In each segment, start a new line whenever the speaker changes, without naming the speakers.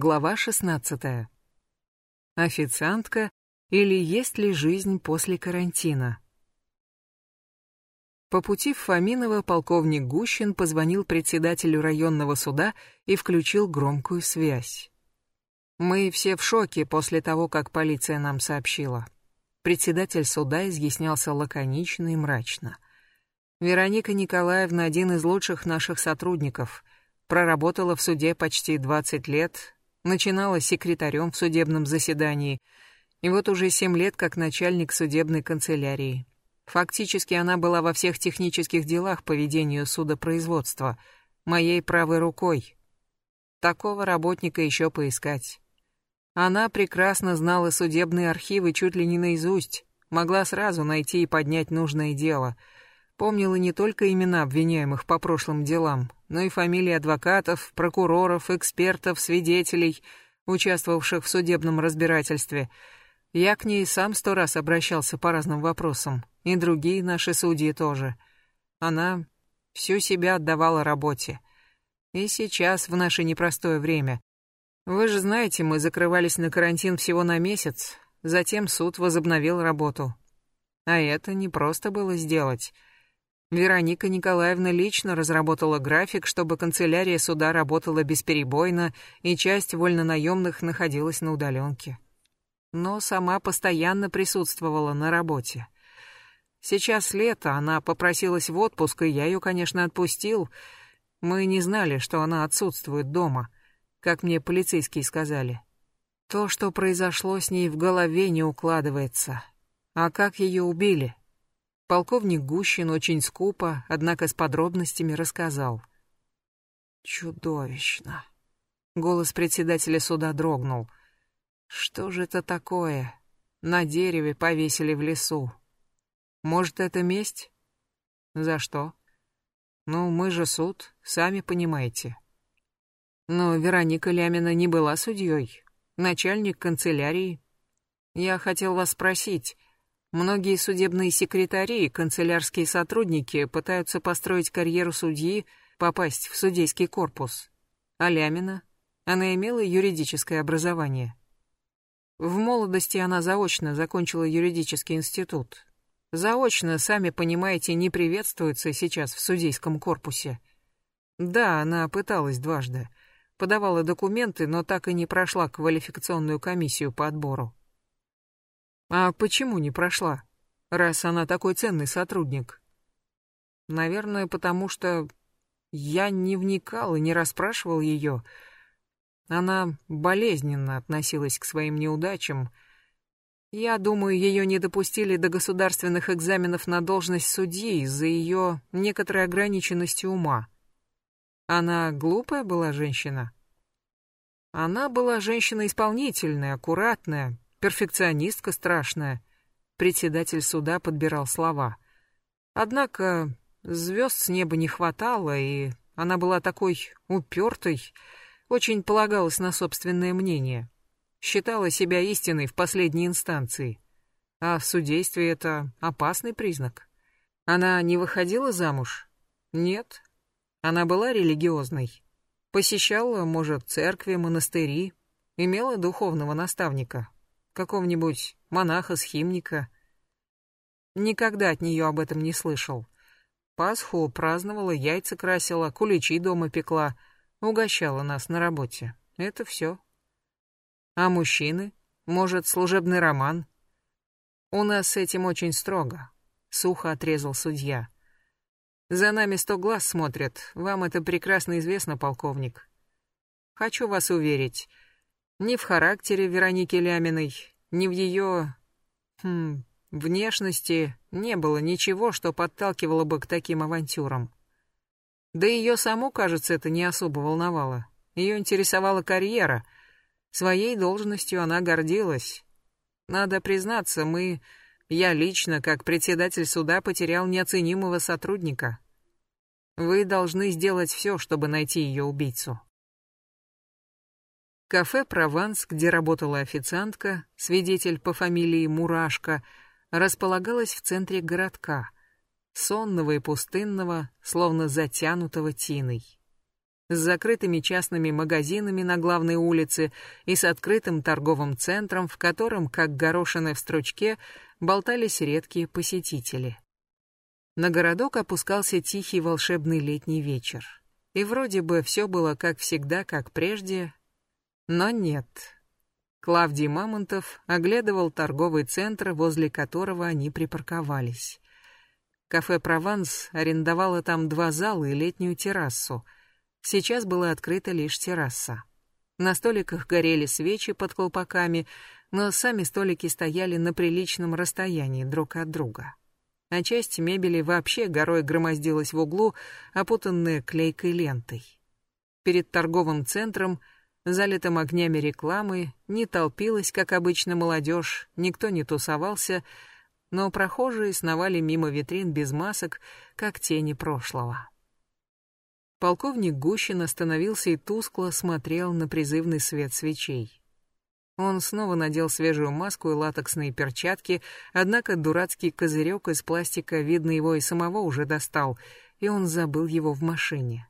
Глава 16. Официантка или есть ли жизнь после карантина? По пути в Фоминово полковник Гущин позвонил председателю районного суда и включил громкую связь. Мы все в шоке после того, как полиция нам сообщила. Председатель суда изъяснялся лаконично и мрачно. Вероника Николаевна один из лучших наших сотрудников. Проработала в суде почти 20 лет, Начинала секретарем в судебном заседании, и вот уже семь лет как начальник судебной канцелярии. Фактически она была во всех технических делах по ведению судопроизводства, моей правой рукой. Такого работника еще поискать. Она прекрасно знала судебные архивы чуть ли не наизусть, могла сразу найти и поднять нужное дело. Помнила не только имена обвиняемых по прошлым делам, но и фамилии адвокатов, прокуроров, экспертов, свидетелей, участвовавших в судебном разбирательстве. Я к ней сам сто раз обращался по разным вопросам, и другие наши судьи тоже. Она всю себя отдавала работе. И сейчас, в наше непростое время. Вы же знаете, мы закрывались на карантин всего на месяц, затем суд возобновил работу. А это не просто было сделать — Вероника Николаевна лично разработала график, чтобы канцелярия суда работала бесперебойно, и часть вольнонаемных находилась на удаленке. Но сама постоянно присутствовала на работе. Сейчас лето, она попросилась в отпуск, и я ее, конечно, отпустил. Мы не знали, что она отсутствует дома, как мне полицейские сказали. То, что произошло с ней в голове, не укладывается. А как ее убили? Полковник Гущин очень скупо, однако с подробностями рассказал. «Чудовищно!» Голос председателя суда дрогнул. «Что же это такое? На дереве повесили в лесу. Может, это месть? За что? Ну, мы же суд, сами понимаете». Но Вероника Лямина не была судьей, начальник канцелярии. Я хотел вас спросить, Многие судебные секретари и канцелярские сотрудники пытаются построить карьеру судьи, попасть в судейский корпус. А Лямина? Она имела юридическое образование. В молодости она заочно закончила юридический институт. Заочно, сами понимаете, не приветствуется сейчас в судейском корпусе. Да, она пыталась дважды. Подавала документы, но так и не прошла квалификационную комиссию по отбору. А почему не прошла, раз она такой ценный сотрудник? Наверное, потому что я не вникал и не расспрашивал ее. Она болезненно относилась к своим неудачам. Я думаю, ее не допустили до государственных экзаменов на должность судьи из-за ее некоторой ограниченности ума. Она глупая была женщина? Она была женщина исполнительная, аккуратная, перфекционистка страшная. Председатель суда подбирал слова. Однако звезд с неба не хватало, и она была такой упертой, очень полагалась на собственное мнение. Считала себя истиной в последней инстанции. А в судействе это опасный признак. Она не выходила замуж? Нет. Она была религиозной. Посещала, может, церкви, монастыри, имела духовного наставника, какого-нибудь монаха-схимника. Никогда от нее об этом не слышал. Пасху праздновала, яйца красила, куличи дома пекла, угощала нас на работе. Это все. А мужчины? Может, служебный роман? У нас с этим очень строго, сухо отрезал судья. За нами сто глаз смотрят, вам это прекрасно известно, полковник. Хочу вас уверить, ни в характере Вероники Ляминой, ни в ее... Хм, внешности не было ничего, что подталкивало бы к таким авантюрам. Да и ее саму, кажется, это не особо волновало. Ее интересовала карьера. Своей должностью она гордилась. Надо признаться, мы... Я лично, как председатель суда, потерял неоценимого сотрудника. Вы должны сделать все, чтобы найти ее убийцу. Кафе «Прованс», где работала официантка, свидетель по фамилии Мурашка, располагалось в центре городка, сонного и пустынного, словно затянутого тиной. с закрытыми частными магазинами на главной улице и с открытым торговым центром, в котором, как горошины в стручке, болтались редкие посетители. На городок опускался тихий волшебный летний вечер. И вроде бы все было как всегда, как прежде, но нет. Клавдий Мамонтов оглядывал торговый центр, возле которого они припарковались. Кафе «Прованс» арендовало там два зала и летнюю террасу. Сейчас была открыта лишь терраса. На столиках горели свечи под колпаками, но сами столики стояли на приличном расстоянии друг от друга. А часть мебели вообще горой громоздилась в углу, опутанная клейкой лентой. Перед торговым центром, залитым огнями рекламы, не толпилась, как обычно, молодежь, никто не тусовался, но прохожие сновали мимо витрин без масок, как тени прошлого. Полковник Гущин остановился и тускло смотрел на призывный свет свечей. Он снова надел свежую маску и латексные перчатки, однако дурацкий козырек из пластика, видно, его и самого уже достал, и он забыл его в машине.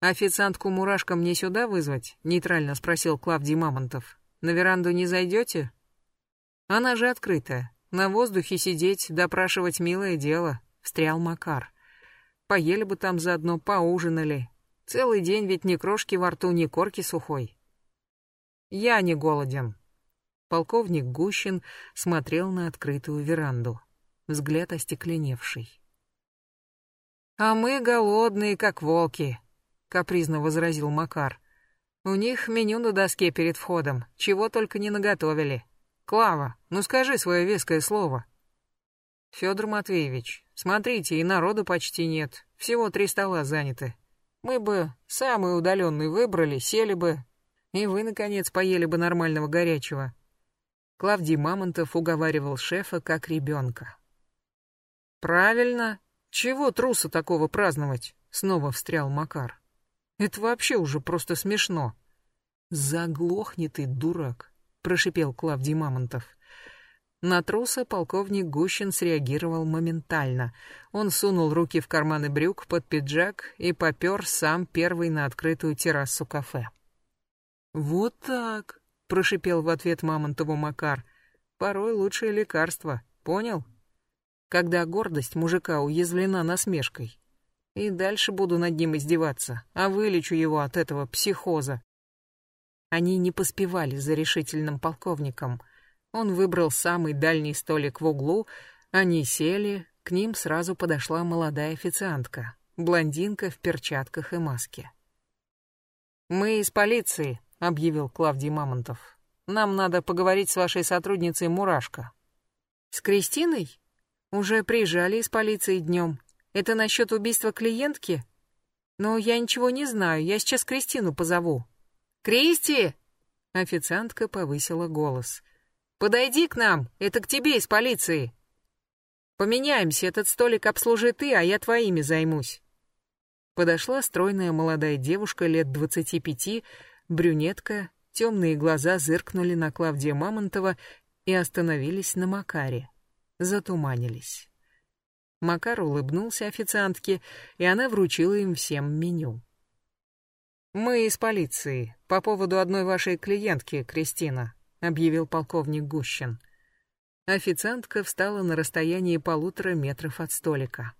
«Официантку Мурашка мне сюда вызвать?» — нейтрально спросил Клавдий Мамонтов. «На веранду не зайдете?» «Она же открытая. На воздухе сидеть, допрашивать милое дело, встрял Макар. Поели бы там заодно, поужинали. Целый день ведь ни крошки во рту, ни корки сухой. Я не голоден. Полковник Гущин смотрел на открытую веранду, взгляд остекленевший. «А мы голодные, как волки», — капризно возразил Макар. «У них меню на доске перед входом, чего только не наготовили». Клава, ну скажи свое веское слово. Федор Матвеевич, смотрите, и народу почти нет. Всего три стола заняты. Мы бы самый удаленный выбрали, сели бы, и вы, наконец, поели бы нормального горячего. Клавдий Мамонтов уговаривал шефа как ребенка. «Правильно. Чего труса такого праздновать?» — снова встрял Макар. «Это вообще уже просто смешно». «Заглохни ты, дурак. — прошипел Клавдий Мамонтов. На труса полковник Гущин среагировал моментально. Он сунул руки в карманы брюк под пиджак и попер сам первый на открытую террасу кафе. «Вот так», — прошипел в ответ Мамонтову Макар. «Порой лучшее лекарство, понял? Когда гордость мужика уязвлена насмешкой. И дальше буду над ним издеваться, а вылечу его от этого психоза. Они не поспевали за решительным полковником. Он выбрал самый дальний столик в углу, они сели, к ним сразу подошла молодая официантка, блондинка в перчатках и маске. «Мы из полиции», — объявил Клавдий Мамонтов. «Нам надо поговорить с вашей сотрудницей Мурашко». «С Кристиной? Уже приезжали из полиции днем. Это насчет убийства клиентки? Но я ничего не знаю, я сейчас Кристину позову». «Кристи!» Официантка повысила голос. «Подойди к нам, это к тебе из полиции!» «Поменяемся, этот столик обслужи ты, а я твоими займусь!» Подошла стройная молодая девушка лет двадцати пяти, брюнетка, темные глаза зыркнули на Клавдия Мамонтова и остановились на Макаре. Затуманились. Макар улыбнулся официантке, и она вручила им всем меню. «Мы из полиции. По поводу одной вашей клиентки, Кристина», — объявил полковник Гущин. Официантка встала на расстоянии полутора метров от столика.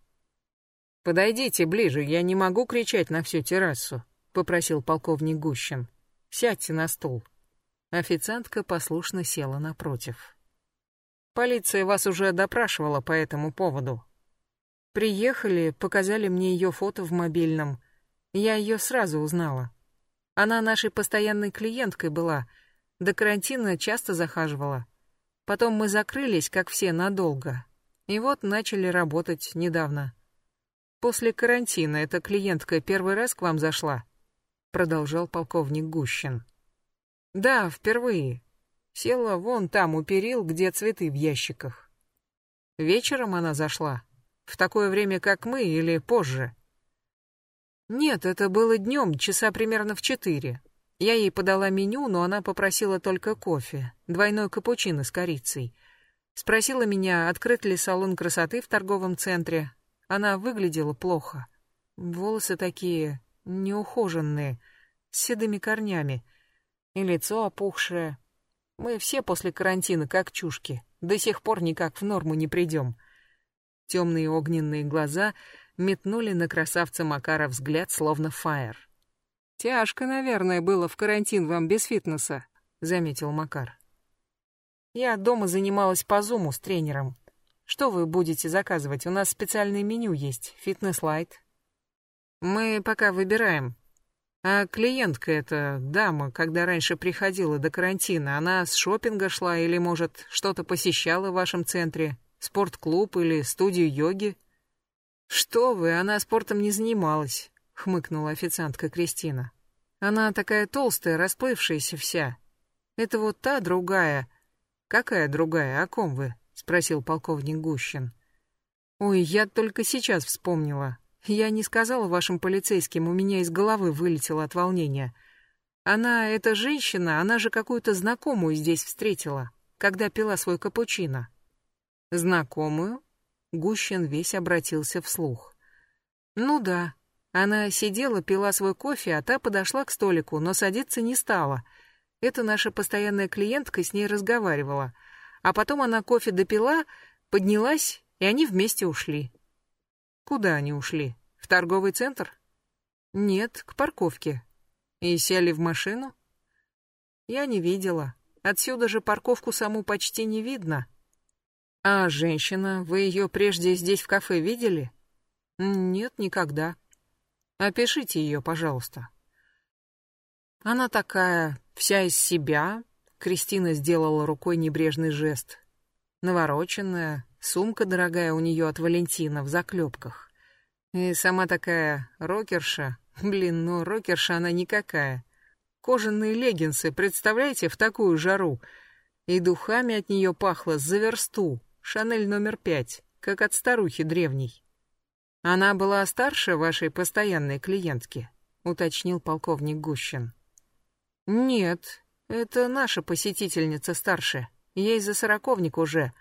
«Подойдите ближе, я не могу кричать на всю террасу», — попросил полковник Гущин. «Сядьте на стул». Официантка послушно села напротив. «Полиция вас уже допрашивала по этому поводу». «Приехали, показали мне ее фото в мобильном», я ее сразу узнала. Она нашей постоянной клиенткой была. До карантина часто захаживала. Потом мы закрылись, как все, надолго. И вот начали работать недавно. После карантина эта клиентка первый раз к вам зашла? Продолжал полковник Гущин. Да, впервые. Села вон там у перил, где цветы в ящиках. Вечером она зашла. В такое время, как мы, или позже? Нет, это было днем, часа примерно в четыре. Я ей подала меню, но она попросила только кофе, двойной капучино с корицей. Спросила меня, открыт ли салон красоты в торговом центре. Она выглядела плохо. Волосы такие неухоженные, с седыми корнями. И лицо опухшее. Мы все после карантина как чушки. До сих пор никак в норму не придем. Темные огненные глаза метнули на красавца Макара взгляд, словно фаер. «Тяжко, наверное, было в карантин вам без фитнеса», — заметил Макар. «Я дома занималась по зуму с тренером. Что вы будете заказывать? У нас специальное меню есть, фитнес-лайт». «Мы пока выбираем. А клиентка эта, дама, когда раньше приходила до карантина, она с шопинга шла или, может, что-то посещала в вашем центре? Спортклуб или студию йоги?» «Что вы, она спортом не занималась хмыкнула официантка Кристина. Она такая толстая, расплывшаяся вся. Это вот та другая. Какая другая? О ком вы? спросил полковник Гущин. Ой, я только сейчас вспомнила. Я не сказала вашим полицейским, у меня из головы вылетело от волнения. Она, эта женщина, она же какую-то знакомую здесь встретила, когда пила свой капучино. Знакомую? Гущин весь обратился вслух. Ну да, она сидела, пила свой кофе, а та подошла к столику, но садиться не стала. Это наша постоянная клиентка с ней разговаривала. А потом она кофе допила, поднялась, и они вместе ушли. Куда они ушли? В торговый центр? Нет, к парковке. И сели в машину? Я не видела. Отсюда же парковку саму почти не видно. А женщина, вы ее прежде здесь в кафе видели? Нет, никогда. Опишите ее, пожалуйста. Она такая, вся из себя. Кристина сделала рукой небрежный жест. Навороченная, сумка дорогая у нее от Валентина в заклепках. И сама такая рокерша. Блин, ну рокерша она никакая. Кожаные леггинсы, представляете, в такую жару. И духами от нее пахло за версту. Шанель номер пять, как от старухи древней. Она была старше вашей постоянной клиентки, уточнил полковник Гущин. Нет, это наша посетительница старше. Ей за сороковник уже,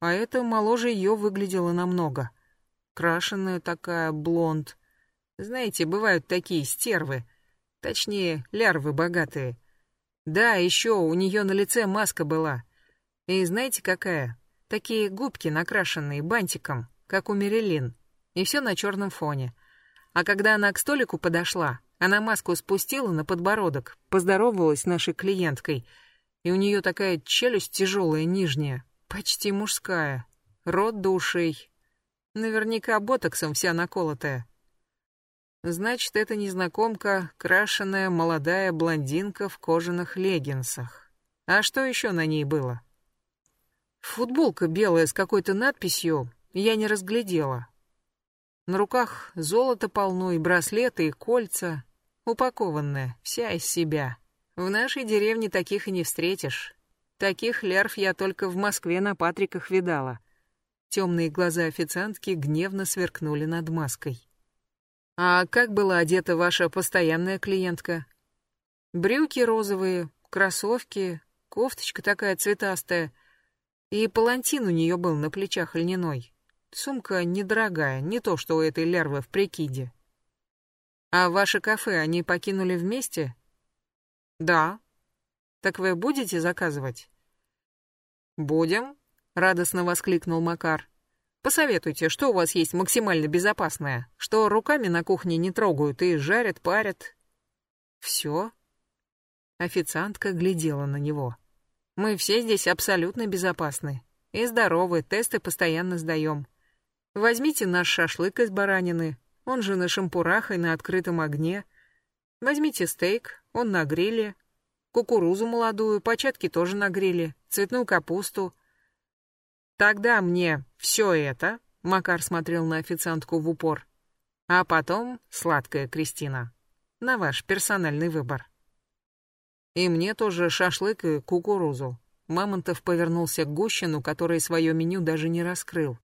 а эта моложе ее выглядела намного. Крашеная такая, блонд. Знаете, бывают такие стервы, точнее, лярвы богатые. Да, еще у нее на лице маска была. И знаете какая? Такие губки накрашенные бантиком, как у Мерилин и все на черном фоне. А когда она к столику подошла, она маску спустила на подбородок, поздоровалась с нашей клиенткой, и у нее такая челюсть тяжелая нижняя, почти мужская, рот до ушей. Наверняка ботоксом вся наколотая. Значит, это незнакомка, крашеная молодая блондинка в кожаных леггинсах. А что еще на ней было? Футболка белая с какой-то надписью, я не разглядела. На руках золото полно, и браслеты, и кольца. Упакованная, вся из себя. В нашей деревне таких и не встретишь. Таких лярв я только в Москве на Патриках видала. Темные глаза официантки гневно сверкнули над маской. «А как была одета ваша постоянная клиентка?» «Брюки розовые, кроссовки, кофточка такая цветастая, и палантин у нее был на плечах льняной. Сумка недорогая, не то, что у этой лярвы в прикиде. А ваше кафе они покинули вместе? Да. Так вы будете заказывать? Будем, радостно воскликнул Макар. Посоветуйте, что у вас есть максимально безопасное, что руками на кухне не трогают и жарят, парят. Все? Официантка глядела на него. Мы все здесь абсолютно безопасны. И здоровы, тесты постоянно сдаем. Возьмите наш шашлык из баранины, он же на шампурах и на открытом огне. Возьмите стейк, он на гриле. Кукурузу молодую, початки тоже на гриле, цветную капусту. Тогда мне все это, Макар смотрел на официантку в упор. А потом сладкая Кристина. На ваш персональный выбор. И мне тоже шашлык и кукурузу. Мамонтов повернулся к Гущину, который свое меню даже не раскрыл.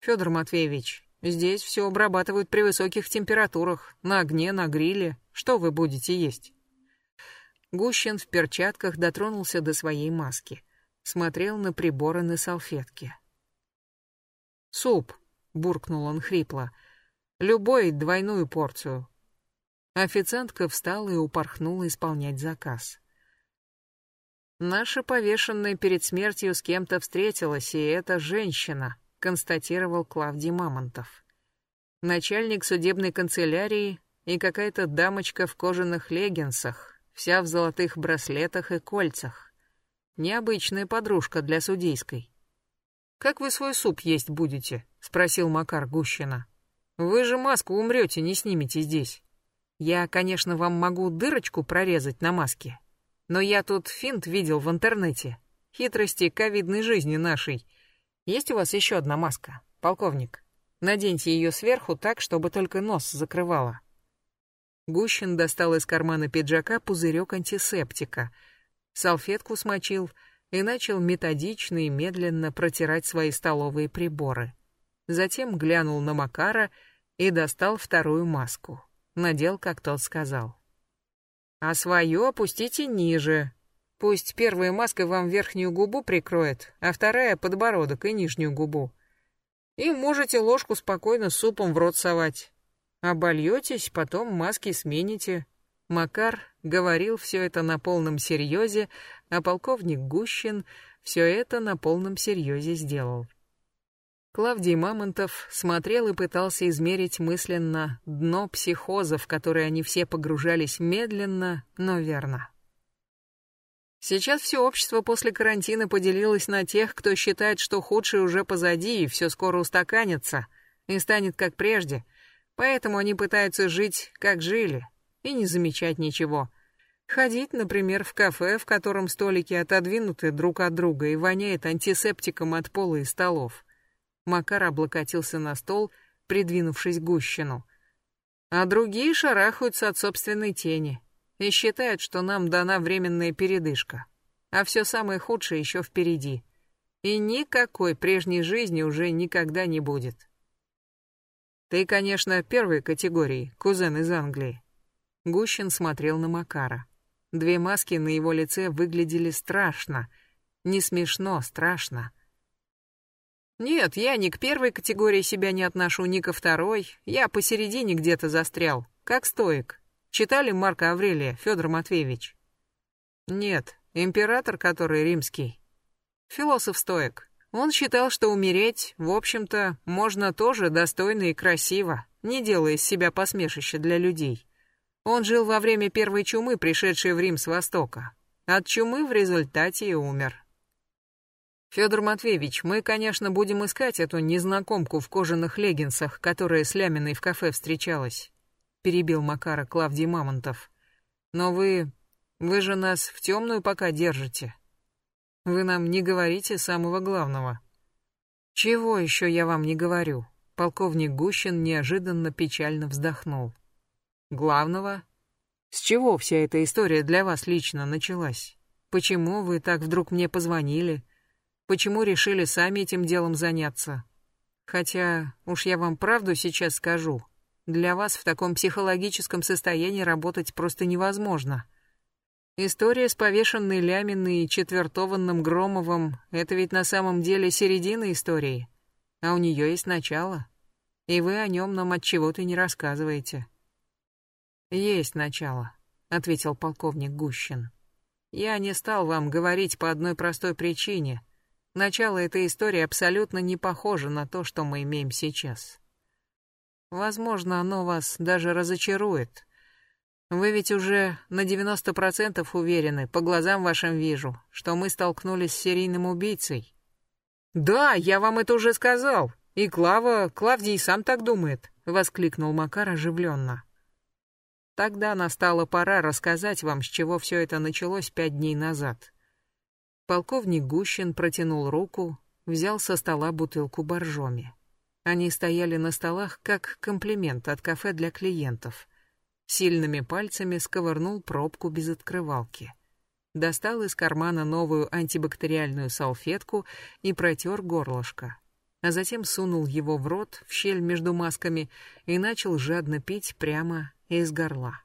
Федор Матвеевич, здесь все обрабатывают при высоких температурах, на огне, на гриле. Что вы будете есть? Гущин в перчатках дотронулся до своей маски. Смотрел на приборы на салфетке. «Суп», — буркнул он хрипло. «Любой двойную порцию». Официантка встала и упорхнула исполнять заказ. Наша повешенная перед смертью с кем-то встретилась, и это женщина, констатировал Клавдий Мамонтов. Начальник судебной канцелярии и какая-то дамочка в кожаных леггинсах, вся в золотых браслетах и кольцах. Необычная подружка для судейской. «Как вы свой суп есть будете?» — спросил Макар Гущина. «Вы же маску умрете, не снимете здесь. Я, конечно, вам могу дырочку прорезать на маске, но я тут финт видел в интернете. Хитрости ковидной жизни нашей. Есть у вас еще одна маска, полковник? Наденьте ее сверху так, чтобы только нос закрывала. Гущин достал из кармана пиджака пузырек антисептика, салфетку смочил и начал методично и медленно протирать свои столовые приборы. Затем глянул на Макара и достал вторую маску. Надел, как тот сказал а свою опустите ниже. Пусть первая маска вам верхнюю губу прикроет, а вторая — подбородок и нижнюю губу. И можете ложку спокойно супом в рот совать. Обольетесь, потом маски смените. Макар говорил все это на полном серьезе, а полковник Гущин все это на полном серьезе сделал. Клавдий Мамонтов смотрел и пытался измерить мысленно дно психоза, в который они все погружались медленно, но верно. Сейчас все общество после карантина поделилось на тех, кто считает, что худшее уже позади и все скоро устаканится и станет как прежде, поэтому они пытаются жить, как жили, и не замечать ничего. Ходить, например, в кафе, в котором столики отодвинуты друг от друга и воняет антисептиком от пола и столов. Макар облокотился на стол, придвинувшись к Гущину. А другие шарахаются от собственной тени и считают, что нам дана временная передышка. А все самое худшее еще впереди. И никакой прежней жизни уже никогда не будет. Ты, конечно, первой категории, кузен из Англии. Гущин смотрел на Макара. Две маски на его лице выглядели страшно. Не смешно, страшно. Нет, я ни к первой категории себя не отношу, ни ко второй. Я посередине где-то застрял, как стоик. Читали Марка Аврелия, Федор Матвеевич? Нет, император, который римский. Философ-стоик. Он считал, что умереть, в общем-то, можно тоже достойно и красиво, не делая из себя посмешище для людей. Он жил во время первой чумы, пришедшей в Рим с Востока. От чумы в результате и умер. Федор Матвеевич, мы, конечно, будем искать эту незнакомку в кожаных леггинсах, которая с Ляминой в кафе встречалась, перебил Макара Клавдий Мамонтов. Но вы... вы же нас в темную пока держите. Вы нам не говорите самого главного. Чего еще я вам не говорю? Полковник Гущин неожиданно печально вздохнул. Главного? С чего вся эта история для вас лично началась? Почему вы так вдруг мне позвонили? Почему решили сами этим делом заняться. Хотя, уж я вам правду сейчас скажу, для вас в таком психологическом состоянии работать просто невозможно. История с повешенной Ляминой и четвертованным Громовым — это ведь на самом деле середина истории, а у нее есть начало, и вы о нем нам от чего-то не рассказываете. «Есть начало», — ответил полковник Гущин. «Я не стал вам говорить по одной простой причине — Начало этой истории абсолютно не похоже на то, что мы имеем сейчас. Возможно, оно вас даже разочарует. Вы ведь уже на 90% уверены, по глазам вашим вижу, что мы столкнулись с серийным убийцей. Да, я вам это уже сказал. И Клава, Клавдий сам так думает, воскликнул Макар оживленно. Тогда настала пора рассказать вам, с чего все это началось пять дней назад. Полковник Гущин протянул руку, взял со стола бутылку боржоми. Они стояли на столах как комплимент от кафе для клиентов. Сильными пальцами сковырнул пробку без открывалки. Достал из кармана новую антибактериальную салфетку и протер горлышко. А затем сунул его в рот, в щель между масками, и начал жадно пить прямо из горла.